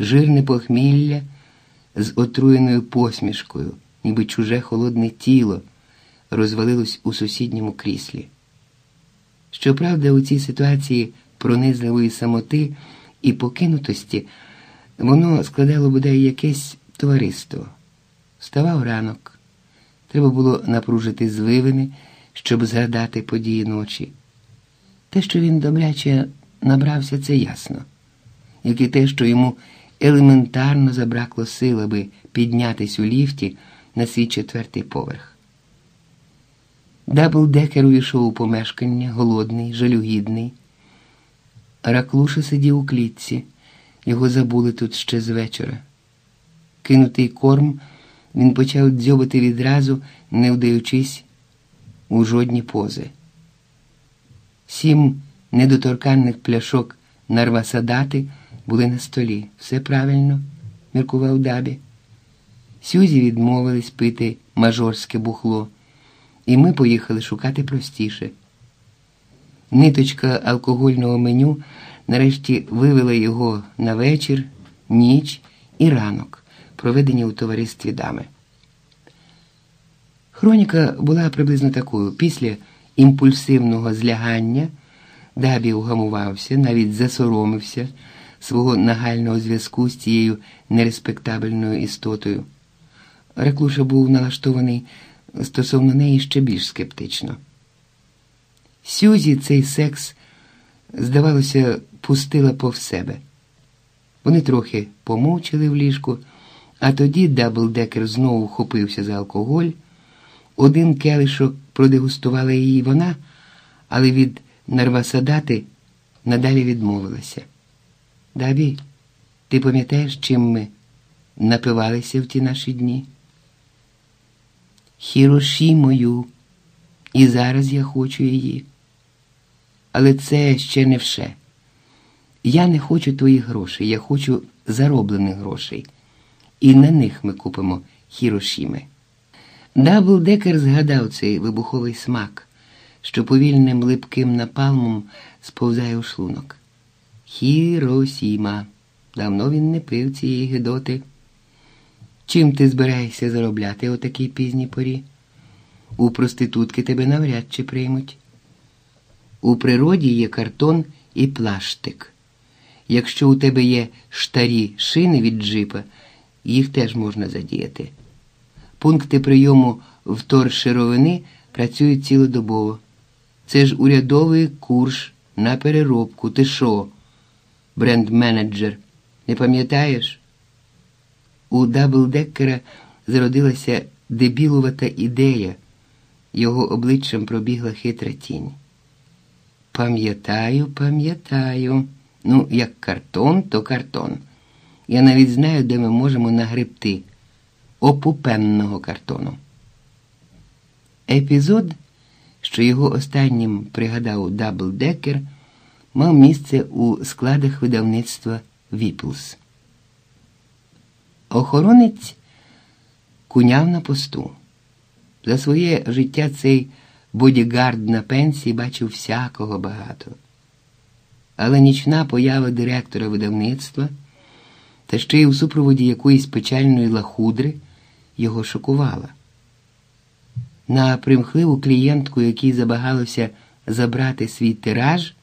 жирне похмілля з отруєною посмішкою, ніби чуже холодне тіло, розвалилось у сусідньому кріслі. Щоправда, у цій ситуації пронизливої самоти і покинутості воно складало бодай якесь товариство. Ставав ранок, треба було напружити звивини, щоб згадати події ночі. Те, що він добряче набрався, це ясно, як і те, що йому елементарно забракло сил, аби піднятись у ліфті на свій четвертий поверх. Даблдекер увійшов у помешкання, голодний, жалюгідний. Раклуша сидів у клітці, його забули тут ще з вечора. Кинутий корм він почав дзьобати відразу, не вдаючись у жодні пози. Сім недоторканних пляшок нарвасадати були на столі. Все правильно, міркував Дабі. Сюзі відмовились пити мажорське бухло, і ми поїхали шукати простіше. Ниточка алкогольного меню нарешті вивела його на вечір, ніч і ранок, проведені у товаристві дами. Хроніка була приблизно такою. Після імпульсивного злягання Дабі угамувався, навіть засоромився свого нагального зв'язку з цією нереспектабельною істотою. Реклуша був налаштований стосовно неї ще більш скептично. Сюзі цей секс, здавалося, пустила пов себе. Вони трохи помовчали в ліжку, а тоді Даблдекер знову хопився за алкоголь. Один келишок продегустувала її вона, але від нарвасадати надалі відмовилася. Дабі, ти пам'ятаєш, чим ми напивалися в ті наші дні? Хірошімою, і зараз я хочу її. Але це ще не все. Я не хочу твоїх грошей, я хочу зароблених грошей. І на них ми купимо хірошіми. Даблдекер згадав цей вибуховий смак, що повільним липким напалмом сповзає у шлунок. Хіросіма. Давно він не пив цієї гидоти. Чим ти збираєшся заробляти о такій пізній порі? У проститутки тебе навряд чи приймуть. У природі є картон і плаштик. Якщо у тебе є штарі шини від джипа, їх теж можна задіяти. Пункти прийому вторшировини працюють цілодобово. Це ж урядовий курс на переробку. Ти що, бренд-менеджер, не пам'ятаєш? У Даблдеккера зародилася дебілувата ідея, його обличчям пробігла хитра тінь. Пам'ятаю, пам'ятаю. Ну, як картон, то картон. Я навіть знаю, де ми можемо нагребти опупенного картону. Епізод, що його останнім пригадав Даблдекер, мав місце у складах видавництва Віплс. Охоронець куняв на посту. За своє життя цей бодігард на пенсії бачив всякого багато. Але нічна поява директора видавництва та ще й у супроводі якоїсь печальної лахудри його шокувала. На примхливу клієнтку, якій забагалося забрати свій тираж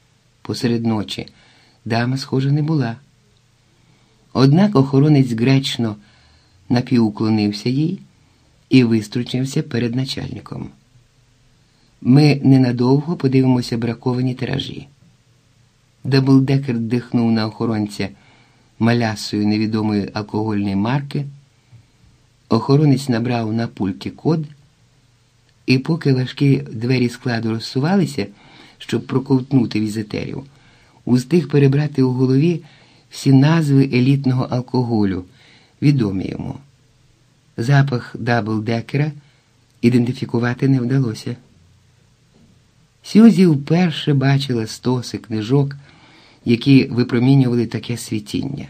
посеред ночі, дама схожа не була. Однак охоронець гречно напівуклонився їй і вистручився перед начальником. Ми ненадовго подивимося браковані тиражі. Даблдекер дихнув на охоронця малясою невідомої алкогольної марки. Охоронець набрав на пульті код, і поки важкі двері складу розсувалися, щоб проковтнути візитерів, устиг перебрати у голові всі назви елітного алкоголю, відомі йому. Запах даблдекера ідентифікувати не вдалося. Сюзі вперше бачила стоси книжок, які випромінювали таке світіння.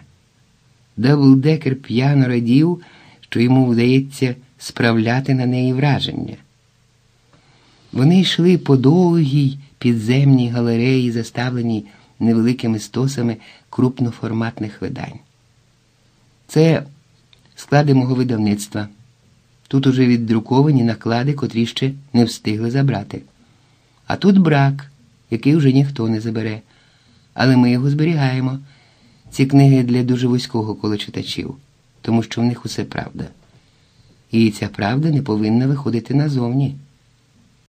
Даблдекер п'яно радів, що йому вдається справляти на неї враження. Вони йшли по довгій підземній галереї, заставленій невеликими стосами крупноформатних видань. Це склади мого видавництва. Тут уже віддруковані наклади, котрі ще не встигли забрати. А тут брак, який вже ніхто не забере. Але ми його зберігаємо. Ці книги для дуже вузького кола читачів, тому що в них усе правда. І ця правда не повинна виходити назовні.